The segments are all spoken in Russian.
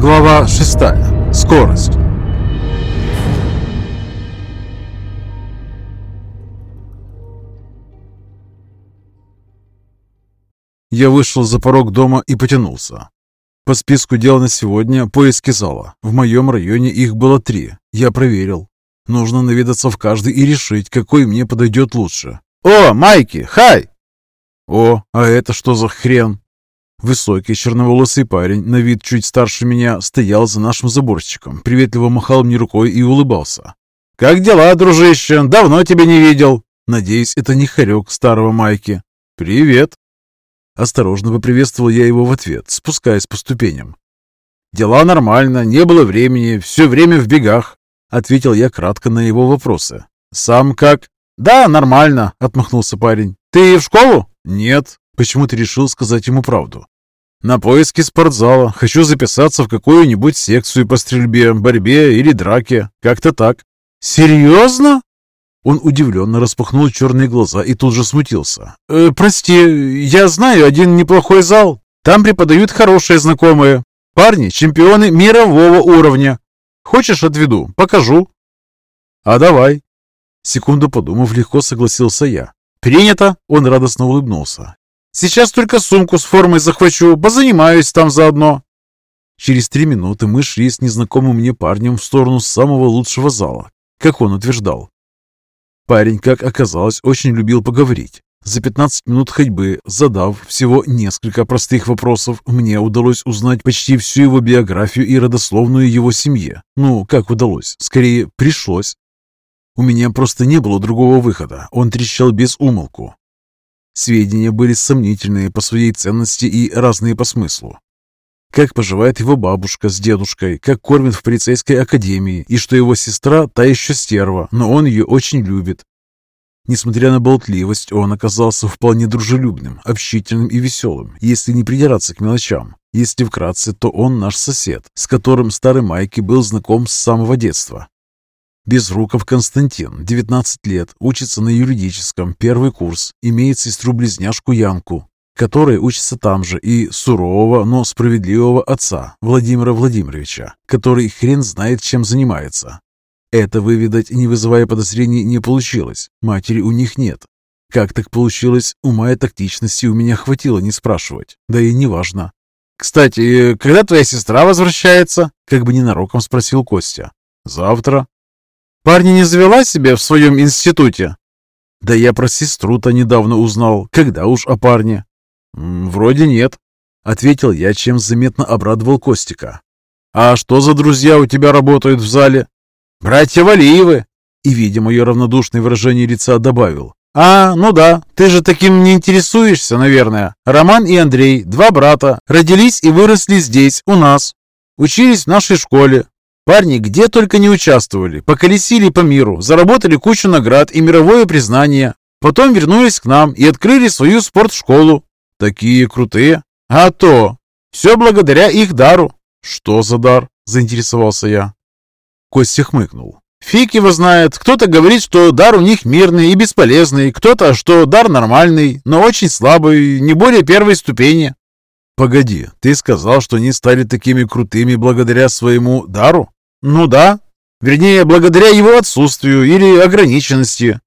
Глава 6. Скорость. Я вышел за порог дома и потянулся. По списку дел на сегодня поиски зала. В моем районе их было три. Я проверил. Нужно наведаться в каждый и решить, какой мне подойдет лучше. «О, Майки! Хай!» «О, а это что за хрен?» Высокий черноволосый парень, на вид чуть старше меня, стоял за нашим заборчиком, приветливо махал мне рукой и улыбался. «Как дела, дружище? Давно тебя не видел!» Надеюсь, это не хорек старого Майки. «Привет!» Осторожно поприветствовал я его в ответ, спускаясь по ступеням. «Дела нормально, не было времени, все время в бегах», — ответил я кратко на его вопросы. «Сам как?» «Да, нормально», — отмахнулся парень. «Ты в школу?» «Нет». Почему-то решил сказать ему правду. «На поиски спортзала. Хочу записаться в какую-нибудь секцию по стрельбе, борьбе или драке. Как-то так». «Серьезно?» Он удивленно распахнул черные глаза и тут же смутился. «Э, «Прости, я знаю один неплохой зал. Там преподают хорошие знакомые. Парни, чемпионы мирового уровня. Хочешь, отведу? Покажу». «А давай». Секунду подумав, легко согласился я. «Принято!» — он радостно улыбнулся. «Сейчас только сумку с формой захвачу, позанимаюсь там заодно». Через три минуты мы шли с незнакомым мне парнем в сторону самого лучшего зала, как он утверждал. Парень, как оказалось, очень любил поговорить. За 15 минут ходьбы, задав всего несколько простых вопросов, мне удалось узнать почти всю его биографию и родословную его семье. Ну, как удалось? Скорее, пришлось. У меня просто не было другого выхода. Он трещал без умолку. Сведения были сомнительные по своей ценности и разные по смыслу как поживает его бабушка с дедушкой, как кормит в полицейской академии, и что его сестра та еще стерва, но он ее очень любит. Несмотря на болтливость, он оказался вполне дружелюбным, общительным и веселым, если не придираться к мелочам. Если вкратце, то он наш сосед, с которым старый Майки был знаком с самого детства. Безруков Константин, 19 лет, учится на юридическом, первый курс, имеет сестру-близняшку Янку, который учится там же, и сурового, но справедливого отца Владимира Владимировича, который хрен знает, чем занимается. Это выведать, не вызывая подозрений, не получилось. Матери у них нет. Как так получилось, ума и тактичности у меня хватило не спрашивать. Да и неважно. «Кстати, когда твоя сестра возвращается?» Как бы ненароком спросил Костя. «Завтра». «Парня не завела себе в своем институте?» «Да я про сестру-то недавно узнал. Когда уж о парне?» «Вроде нет», — ответил я, чем заметно обрадовал Костика. «А что за друзья у тебя работают в зале?» «Братья Валиевы!» И, видя мое равнодушное выражение лица, добавил. «А, ну да, ты же таким не интересуешься, наверное. Роман и Андрей, два брата, родились и выросли здесь, у нас. Учились в нашей школе. Парни где только не участвовали, поколесили по миру, заработали кучу наград и мировое признание. Потом вернулись к нам и открыли свою спортшколу. Такие крутые. А то! Все благодаря их дару. Что за дар? Заинтересовался я. Костя хмыкнул. Фиг его знает. Кто-то говорит, что дар у них мирный и бесполезный, кто-то, что дар нормальный, но очень слабый, не более первой ступени. Погоди, ты сказал, что они стали такими крутыми благодаря своему дару? Ну да. Вернее, благодаря его отсутствию или ограниченности.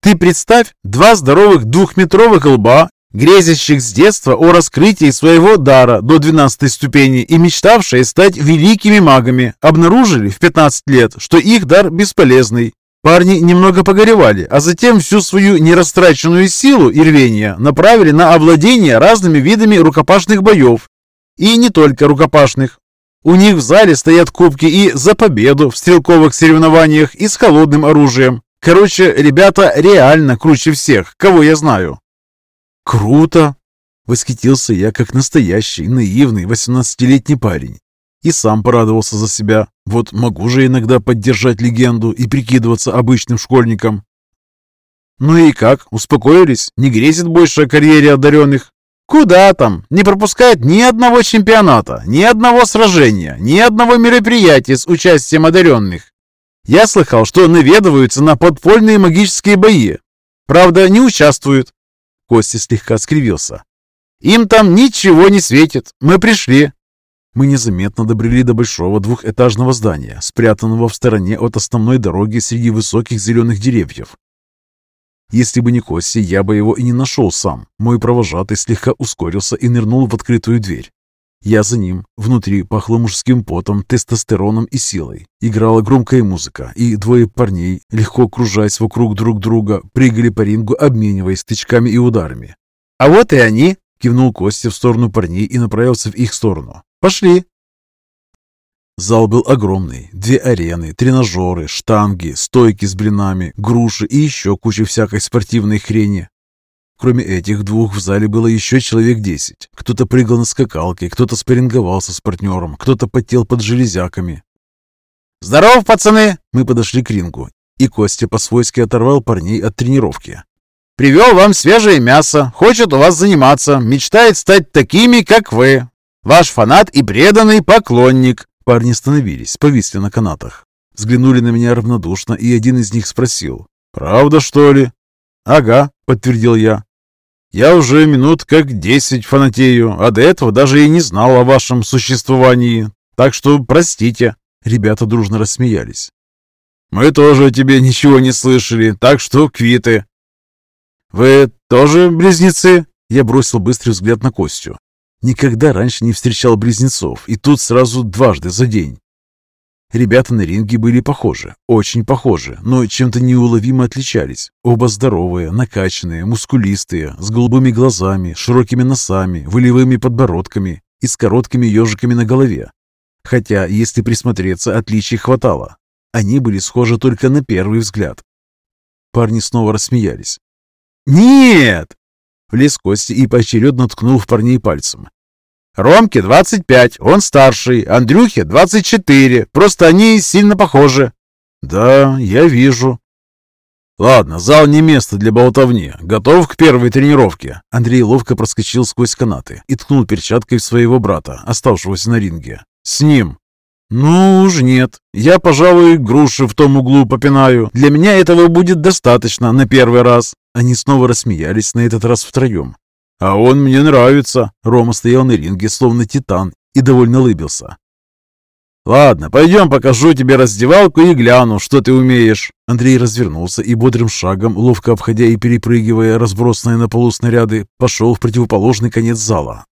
Ты представь, два здоровых двухметровых лба грезящих с детства о раскрытии своего дара до 12 ступени и мечтавшие стать великими магами, обнаружили в 15 лет, что их дар бесполезный. Парни немного погоревали, а затем всю свою нерастраченную силу и рвение направили на овладение разными видами рукопашных боев. И не только рукопашных. У них в зале стоят кубки и за победу в стрелковых соревнованиях и с холодным оружием. Короче, ребята реально круче всех, кого я знаю. «Круто!» — восхитился я, как настоящий, наивный, восемнадцатилетний парень. И сам порадовался за себя. Вот могу же иногда поддержать легенду и прикидываться обычным школьником. «Ну и как? Успокоились? Не грезит больше о карьере одаренных?» «Куда там? Не пропускает ни одного чемпионата, ни одного сражения, ни одного мероприятия с участием одаренных. Я слыхал, что наведываются на подпольные магические бои. Правда, не участвуют. Костя слегка скривился. «Им там ничего не светит. Мы пришли». Мы незаметно добрели до большого двухэтажного здания, спрятанного в стороне от основной дороги среди высоких зеленых деревьев. Если бы не Костя, я бы его и не нашел сам. Мой провожатый слегка ускорился и нырнул в открытую дверь. Я за ним. Внутри пахло мужским потом, тестостероном и силой. Играла громкая музыка, и двое парней, легко кружась вокруг друг друга, прыгали по рингу, обмениваясь тычками и ударами. «А вот и они!» — кивнул Костя в сторону парней и направился в их сторону. «Пошли!» Зал был огромный. Две арены, тренажеры, штанги, стойки с блинами, груши и еще куча всякой спортивной хрени. Кроме этих двух в зале было еще человек десять. Кто-то прыгал на скакалке, кто-то спарринговался с партнером, кто-то потел под железяками. «Здорово, пацаны!» Мы подошли к рингу, и Костя по-свойски оторвал парней от тренировки. «Привел вам свежее мясо, хочет у вас заниматься, мечтает стать такими, как вы. Ваш фанат и преданный поклонник. Парни остановились, повисли на канатах. Взглянули на меня равнодушно, и один из них спросил. «Правда, что ли?» «Ага», — подтвердил я. «Я уже минут как десять фанатею, а до этого даже и не знал о вашем существовании. Так что простите». Ребята дружно рассмеялись. «Мы тоже о тебе ничего не слышали, так что квиты». «Вы тоже близнецы?» Я бросил быстрый взгляд на Костю. Никогда раньше не встречал близнецов, и тут сразу дважды за день. Ребята на ринге были похожи, очень похожи, но чем-то неуловимо отличались. Оба здоровые, накачанные, мускулистые, с голубыми глазами, широкими носами, волевыми подбородками и с короткими ежиками на голове. Хотя, если присмотреться, отличий хватало. Они были схожи только на первый взгляд. Парни снова рассмеялись. «Нет!» Влез Костя и поочередно ткнул в парней пальцем. Ромке 25, он старший, Андрюхе 24, просто они сильно похожи». «Да, я вижу». «Ладно, зал не место для болтовни. Готов к первой тренировке?» Андрей ловко проскочил сквозь канаты и ткнул перчаткой в своего брата, оставшегося на ринге. «С ним». «Ну уж нет. Я, пожалуй, груши в том углу попинаю. Для меня этого будет достаточно на первый раз». Они снова рассмеялись, на этот раз втроем. «А он мне нравится!» Рома стоял на ринге, словно титан, и довольно улыбился. «Ладно, пойдем покажу тебе раздевалку и гляну, что ты умеешь». Андрей развернулся и бодрым шагом, ловко обходя и перепрыгивая разбросанные на полу снаряды, пошел в противоположный конец зала.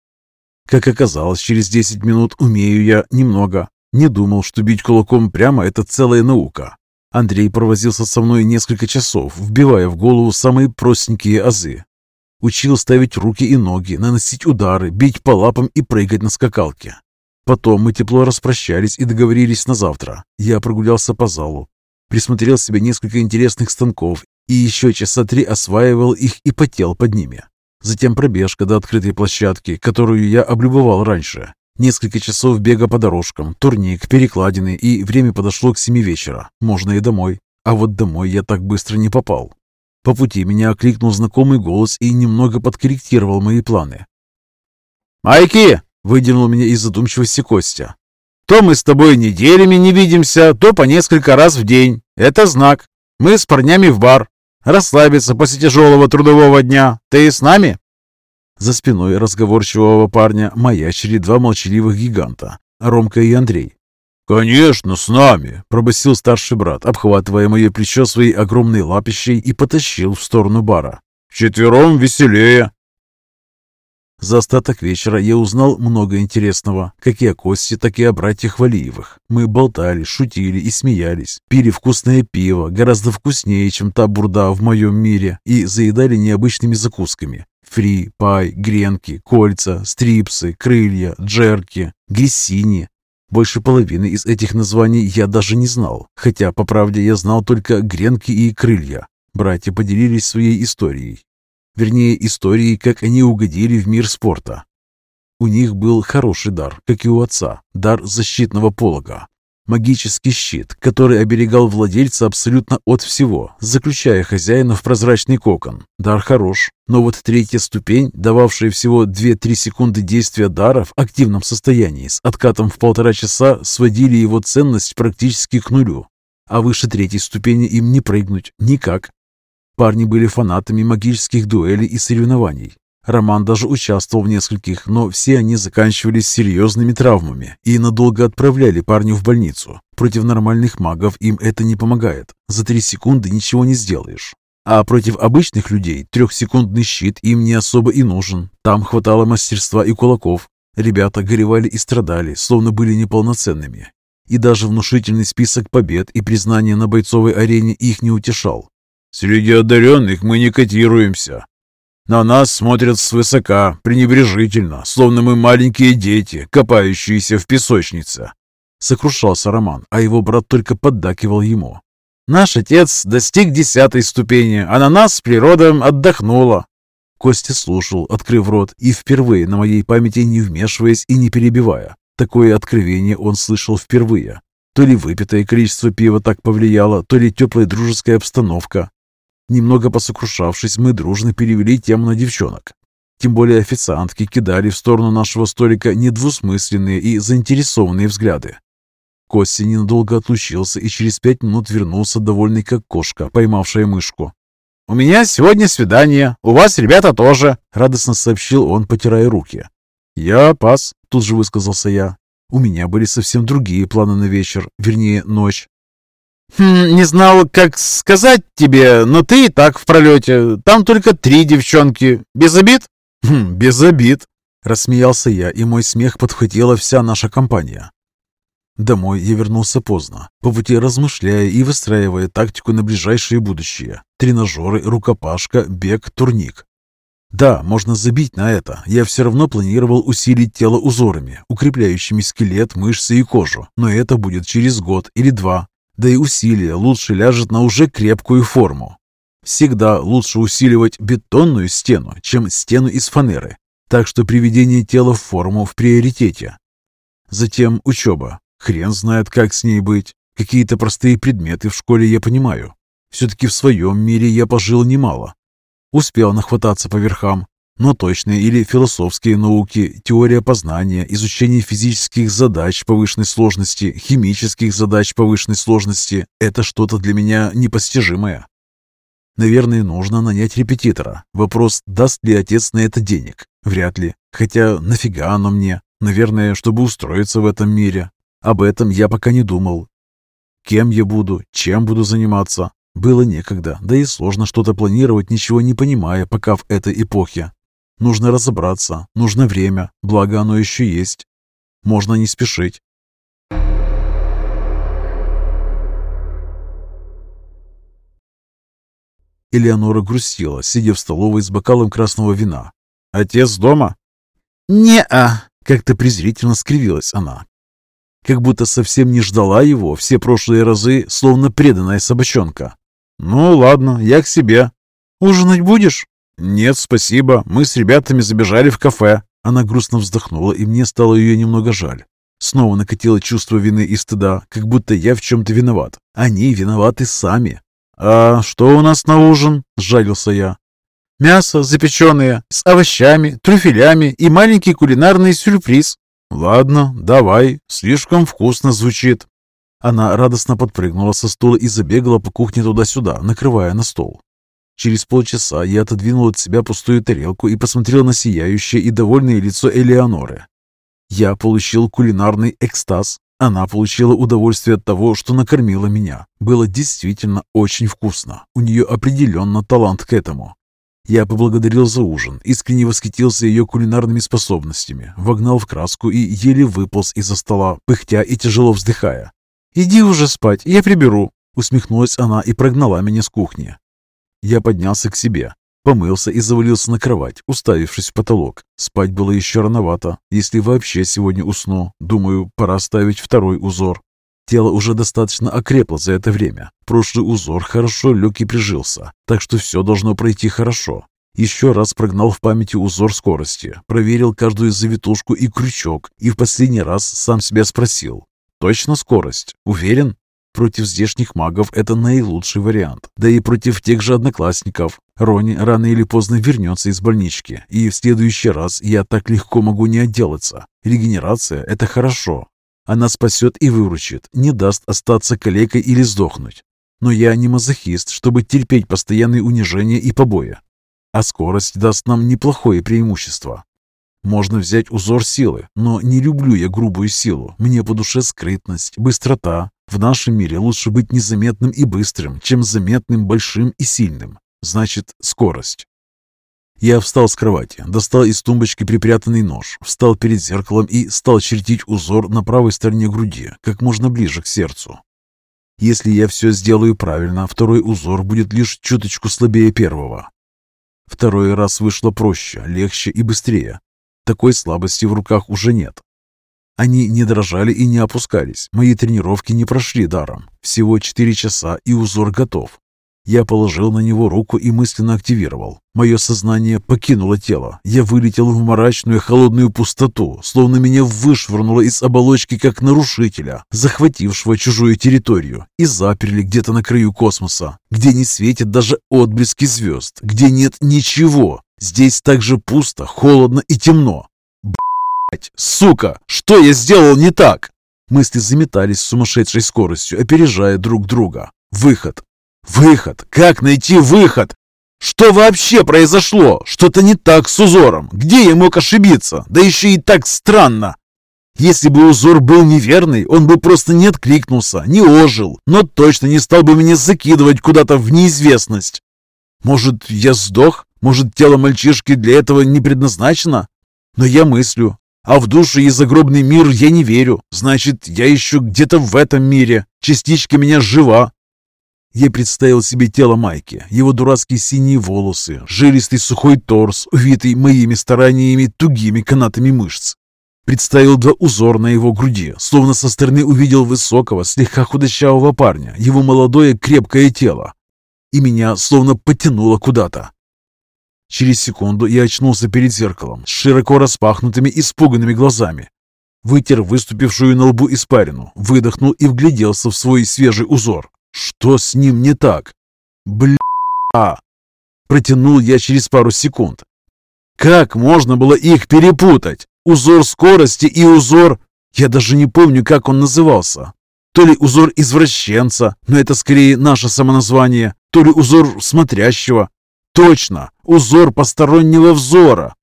Как оказалось, через 10 минут умею я немного. Не думал, что бить кулаком прямо – это целая наука. Андрей провозился со мной несколько часов, вбивая в голову самые простенькие азы. Учил ставить руки и ноги, наносить удары, бить по лапам и прыгать на скакалке. Потом мы тепло распрощались и договорились на завтра. Я прогулялся по залу, присмотрел себе несколько интересных станков и еще часа три осваивал их и потел под ними. Затем пробежка до открытой площадки, которую я облюбовал раньше. Несколько часов бега по дорожкам, турник, перекладины, и время подошло к семи вечера. Можно и домой. А вот домой я так быстро не попал. По пути меня окликнул знакомый голос и немного подкорректировал мои планы. «Майки!» — выдернул меня из задумчивости Костя. «То мы с тобой неделями не видимся, то по несколько раз в день. Это знак. Мы с парнями в бар. Расслабиться после тяжелого трудового дня. Ты с нами?» За спиной разговорчивого парня маячили два молчаливых гиганта — Ромка и Андрей. «Конечно, с нами!» – пробасил старший брат, обхватывая мое плечо своей огромной лапищей и потащил в сторону бара. «Четвером веселее!» За остаток вечера я узнал много интересного, как и о Косте, так и о братьях Валиевых. Мы болтали, шутили и смеялись, пили вкусное пиво, гораздо вкуснее, чем та бурда в моем мире, и заедали необычными закусками. Фри, пай, гренки, кольца, стрипсы, крылья, джерки, грессини, больше половины из этих названий я даже не знал, хотя, по правде, я знал только гренки и крылья. Братья поделились своей историей. Вернее, историей, как они угодили в мир спорта. У них был хороший дар, как и у отца, дар защитного полога. Магический щит, который оберегал владельца абсолютно от всего, заключая хозяина в прозрачный кокон. Дар хорош, но вот третья ступень, дававшая всего 2-3 секунды действия дара в активном состоянии с откатом в полтора часа, сводили его ценность практически к нулю. А выше третьей ступени им не прыгнуть никак. Парни были фанатами магических дуэлей и соревнований. Роман даже участвовал в нескольких, но все они заканчивались серьезными травмами и надолго отправляли парня в больницу. Против нормальных магов им это не помогает. За три секунды ничего не сделаешь. А против обычных людей трехсекундный щит им не особо и нужен. Там хватало мастерства и кулаков. Ребята горевали и страдали, словно были неполноценными. И даже внушительный список побед и признания на бойцовой арене их не утешал. «Среди одаренных мы не котируемся», на нас смотрят свысока, пренебрежительно, словно мы маленькие дети, копающиеся в песочнице. Сокрушался Роман, а его брат только поддакивал ему. Наш отец достиг десятой ступени, а на нас природа отдохнула. Костя слушал, открыв рот, и впервые на моей памяти не вмешиваясь и не перебивая. Такое откровение он слышал впервые. То ли выпитое количество пива так повлияло, то ли теплая дружеская обстановка. Немного посокрушавшись, мы дружно перевели тему на девчонок. Тем более официантки кидали в сторону нашего столика недвусмысленные и заинтересованные взгляды. Костя ненадолго отлучился и через пять минут вернулся, довольный как кошка, поймавшая мышку. «У меня сегодня свидание, у вас ребята тоже», — радостно сообщил он, потирая руки. «Я пас», — тут же высказался я. У меня были совсем другие планы на вечер, вернее, ночь. Хм, «Не знал, как сказать тебе, но ты и так в пролете. Там только три девчонки. Без обид?» хм, «Без обид», — рассмеялся я, и мой смех подхватила вся наша компания. Домой я вернулся поздно, по пути размышляя и выстраивая тактику на ближайшее будущее. Тренажеры, рукопашка, бег, турник. Да, можно забить на это. Я все равно планировал усилить тело узорами, укрепляющими скелет, мышцы и кожу. Но это будет через год или два, да и усилие лучше ляжет на уже крепкую форму. Всегда лучше усиливать бетонную стену, чем стену из фанеры. Так что приведение тела в форму в приоритете. Затем учеба. Хрен знает, как с ней быть. Какие-то простые предметы в школе я понимаю. Все-таки в своем мире я пожил немало. Успел нахвататься по верхам, но точные или философские науки, теория познания, изучение физических задач повышенной сложности, химических задач повышенной сложности – это что-то для меня непостижимое. Наверное, нужно нанять репетитора. Вопрос, даст ли отец на это денег? Вряд ли. Хотя нафига оно мне? Наверное, чтобы устроиться в этом мире. Об этом я пока не думал. Кем я буду? Чем буду заниматься? Было некогда, да и сложно что-то планировать, ничего не понимая пока в этой эпохе. Нужно разобраться, нужно время, благо оно еще есть. Можно не спешить. Элеонора грустила, сидя в столовой с бокалом красного вина. «Отец дома?» «Не-а!» — как-то презрительно скривилась она. Как будто совсем не ждала его все прошлые разы, словно преданная собачонка. «Ну ладно, я к себе». «Ужинать будешь?» «Нет, спасибо. Мы с ребятами забежали в кафе». Она грустно вздохнула, и мне стало ее немного жаль. Снова накатило чувство вины и стыда, как будто я в чем-то виноват. Они виноваты сами. «А что у нас на ужин?» – сжалился я. «Мясо запеченное, с овощами, трюфелями и маленький кулинарный сюрприз». «Ладно, давай, слишком вкусно звучит». Она радостно подпрыгнула со стула и забегала по кухне туда-сюда, накрывая на стол. Через полчаса я отодвинул от себя пустую тарелку и посмотрел на сияющее и довольное лицо Элеоноры. Я получил кулинарный экстаз. Она получила удовольствие от того, что накормила меня. Было действительно очень вкусно. У нее определенно талант к этому. Я поблагодарил за ужин, искренне восхитился ее кулинарными способностями, вогнал в краску и еле выполз из-за стола, пыхтя и тяжело вздыхая. «Иди уже спать, я приберу», — усмехнулась она и прогнала меня с кухни. Я поднялся к себе, помылся и завалился на кровать, уставившись в потолок. Спать было еще рановато. Если вообще сегодня усну, думаю, пора ставить второй узор. Тело уже достаточно окрепло за это время. Прошлый узор хорошо лег и прижился, так что все должно пройти хорошо. Еще раз прогнал в памяти узор скорости, проверил каждую завитушку и крючок, и в последний раз сам себя спросил. Точно скорость? Уверен? Против здешних магов это наилучший вариант. Да и против тех же одноклассников. Рони рано или поздно вернется из больнички, и в следующий раз я так легко могу не отделаться. Регенерация – это хорошо. Она спасет и выручит, не даст остаться калекой или сдохнуть. Но я не мазохист, чтобы терпеть постоянные унижения и побои. а скорость даст нам неплохое преимущество. Можно взять узор силы, но не люблю я грубую силу. Мне по душе скрытность, быстрота. В нашем мире лучше быть незаметным и быстрым, чем заметным, большим и сильным. Значит, скорость. Я встал с кровати, достал из тумбочки припрятанный нож, встал перед зеркалом и стал чертить узор на правой стороне груди, как можно ближе к сердцу. Если я все сделаю правильно, второй узор будет лишь чуточку слабее первого. Второй раз вышло проще, легче и быстрее. Такой слабости в руках уже нет. Они не дрожали и не опускались. Мои тренировки не прошли даром. Всего 4 часа, и узор готов. Я положил на него руку и мысленно активировал. Мое сознание покинуло тело. Я вылетел в мрачную холодную пустоту, словно меня вышвырнуло из оболочки как нарушителя, захватившего чужую территорию, и заперли где-то на краю космоса, где не светят даже отблески звезд, где нет ничего. Здесь также пусто, холодно и темно. Сука, что я сделал не так? Мысли заметались с сумасшедшей скоростью, опережая друг друга. Выход. Выход! Как найти выход? Что вообще произошло? Что-то не так с узором. Где я мог ошибиться? Да еще и так странно. Если бы узор был неверный, он бы просто не откликнулся, не ожил, но точно не стал бы меня закидывать куда-то в неизвестность. Может, я сдох? Может, тело мальчишки для этого не предназначено? Но я мыслю. А в душу и загробный мир я не верю. Значит, я еще где-то в этом мире. Частичка меня жива, я представил себе тело Майки, его дурацкие синие волосы, жилистый сухой торс, увитый моими стараниями тугими канатами мышц. Представил два узора на его груди, словно со стороны увидел высокого, слегка худощавого парня, его молодое крепкое тело. И меня словно потянуло куда-то. Через секунду я очнулся перед зеркалом с широко распахнутыми испуганными глазами. Вытер выступившую на лбу испарину, выдохнул и вгляделся в свой свежий узор. Что с ним не так? Бля! Протянул я через пару секунд. Как можно было их перепутать? Узор скорости и узор... Я даже не помню, как он назывался. То ли узор извращенца, но это скорее наше самоназвание, то ли узор смотрящего. Точно, узор постороннего взора.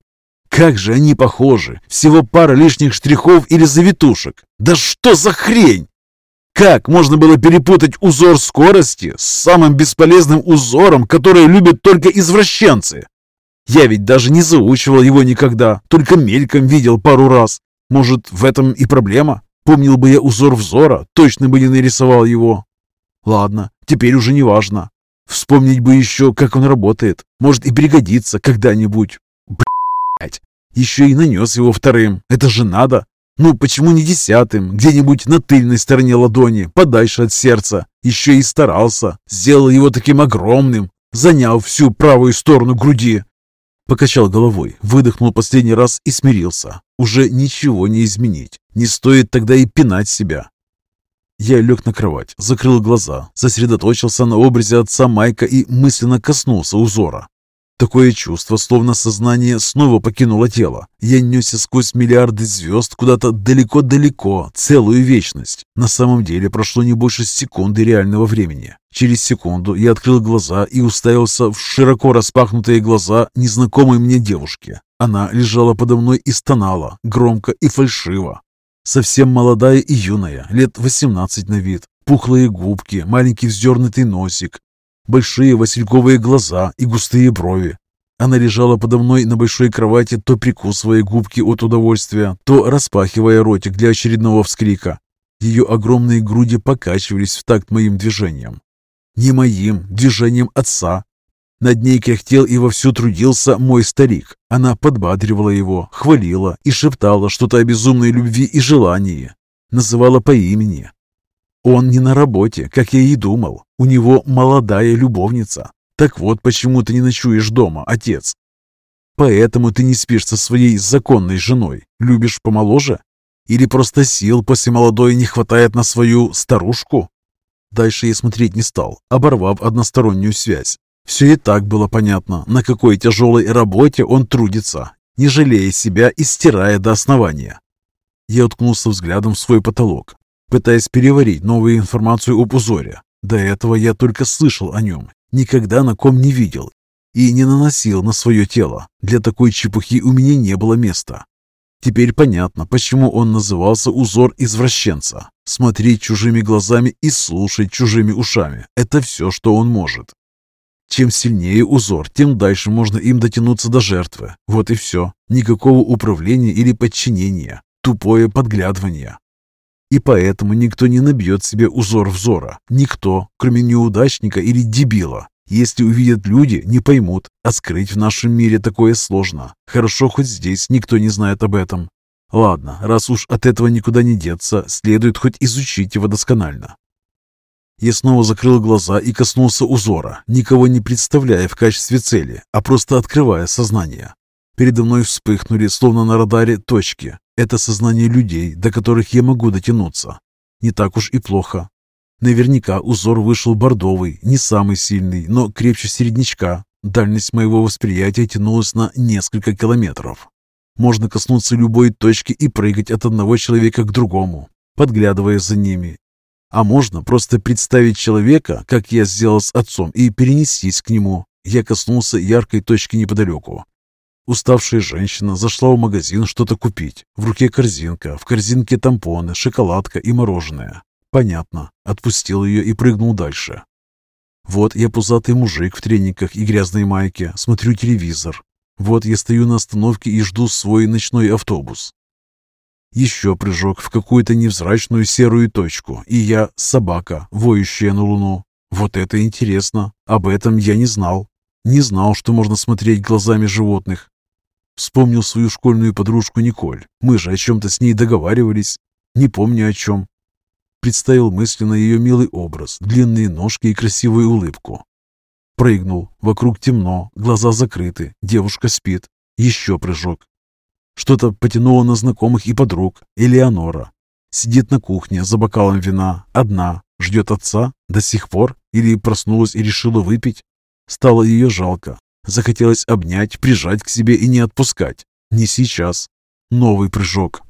Как же они похожи! Всего пара лишних штрихов или завитушек. Да что за хрень! Как можно было перепутать узор скорости с самым бесполезным узором, который любят только извращенцы? Я ведь даже не заучивал его никогда, только мельком видел пару раз. Может, в этом и проблема? Помнил бы я узор взора, точно бы не нарисовал его. Ладно, теперь уже не важно. Вспомнить бы еще, как он работает. Может, и пригодится когда-нибудь. Блять, еще и нанес его вторым. Это же надо. Ну, почему не десятым, где-нибудь на тыльной стороне ладони, подальше от сердца? Еще и старался, сделал его таким огромным, заняв всю правую сторону груди. Покачал головой, выдохнул последний раз и смирился. Уже ничего не изменить. Не стоит тогда и пинать себя. Я лег на кровать, закрыл глаза, сосредоточился на образе отца Майка и мысленно коснулся узора. Такое чувство, словно сознание снова покинуло тело. Я несся сквозь миллиарды звезд куда-то далеко-далеко, целую вечность. На самом деле прошло не больше секунды реального времени. Через секунду я открыл глаза и уставился в широко распахнутые глаза незнакомой мне девушки. Она лежала подо мной и стонала, громко и фальшиво. Совсем молодая и юная, лет 18 на вид. Пухлые губки, маленький вздернутый носик, большие васильковые глаза и густые брови. Она лежала подо мной на большой кровати, то прикусывая губки от удовольствия, то распахивая ротик для очередного вскрика. Ее огромные груди покачивались в такт моим движением. Не моим, движением отца. Над ней кряхтел и вовсю трудился мой старик. Она подбадривала его, хвалила и шептала что-то о безумной любви и желании. Называла по имени, он не на работе, как я и думал. У него молодая любовница. Так вот, почему ты не ночуешь дома, отец. Поэтому ты не спишь со своей законной женой. Любишь помоложе? Или просто сил после молодой не хватает на свою старушку? Дальше я смотреть не стал, оборвав одностороннюю связь. Все и так было понятно, на какой тяжелой работе он трудится, не жалея себя и стирая до основания. Я уткнулся взглядом в свой потолок пытаясь переварить новую информацию об узоре. До этого я только слышал о нем, никогда на ком не видел и не наносил на свое тело. Для такой чепухи у меня не было места. Теперь понятно, почему он назывался узор извращенца. Смотреть чужими глазами и слушать чужими ушами – это все, что он может. Чем сильнее узор, тем дальше можно им дотянуться до жертвы. Вот и все. Никакого управления или подчинения. Тупое подглядывание. И поэтому никто не набьет себе узор взора. Никто, кроме неудачника или дебила. Если увидят люди, не поймут, а скрыть в нашем мире такое сложно. Хорошо, хоть здесь никто не знает об этом. Ладно, раз уж от этого никуда не деться, следует хоть изучить его досконально. Я снова закрыл глаза и коснулся узора, никого не представляя в качестве цели, а просто открывая сознание. Передо мной вспыхнули, словно на радаре, точки. Это сознание людей, до которых я могу дотянуться. Не так уж и плохо. Наверняка узор вышел бордовый, не самый сильный, но крепче середнячка. Дальность моего восприятия тянулась на несколько километров. Можно коснуться любой точки и прыгать от одного человека к другому, подглядывая за ними. А можно просто представить человека, как я сделал с отцом, и перенестись к нему. Я коснулся яркой точки неподалеку. Уставшая женщина зашла в магазин что-то купить. В руке корзинка, в корзинке тампоны, шоколадка и мороженое. Понятно. Отпустил ее и прыгнул дальше. Вот я пузатый мужик в трениках и грязной майке, смотрю телевизор. Вот я стою на остановке и жду свой ночной автобус. Еще прыжок в какую-то невзрачную серую точку, и я собака, воющая на луну. Вот это интересно. Об этом я не знал. Не знал, что можно смотреть глазами животных. Вспомнил свою школьную подружку Николь. Мы же о чем-то с ней договаривались. Не помню о чем. Представил мысленно ее милый образ, длинные ножки и красивую улыбку. Прыгнул. Вокруг темно, глаза закрыты, девушка спит. Еще прыжок. Что-то потянуло на знакомых и подруг. Элеонора. Сидит на кухне за бокалом вина, одна, ждет отца до сих пор или проснулась и решила выпить. Стало ее жалко. Захотелось обнять, прижать к себе и не отпускать. Не сейчас. Новый прыжок.